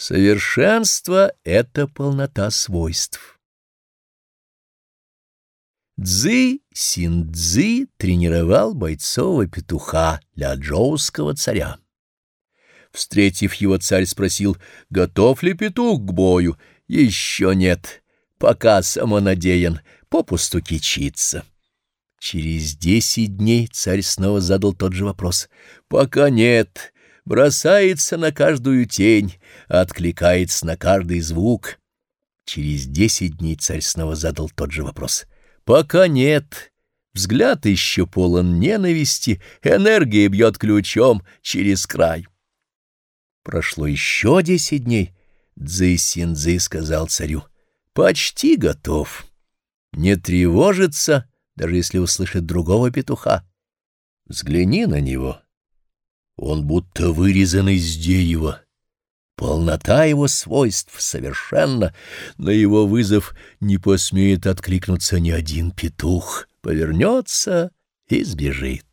Совершенство — это полнота свойств. Цзы Синдзы тренировал бойцового петуха для джоуского царя. Встретив его, царь спросил, готов ли петух к бою. Еще нет, пока самонадеян, попусту кичится. Через десять дней царь снова задал тот же вопрос. Пока нет, бросается на каждую тень, откликается на каждый звук. Через десять дней царь снова задал тот же вопрос. Пока нет. Взгляд еще полон ненависти, энергия бьет ключом через край. Прошло еще десять дней. Цзы Синзы сказал царю, «Почти готов. Не тревожится, даже если услышит другого петуха. Взгляни на него. Он будто вырезан из дерева. Полнота его свойств совершенно, на его вызов не посмеет откликнуться ни один петух, повернется и сбежит.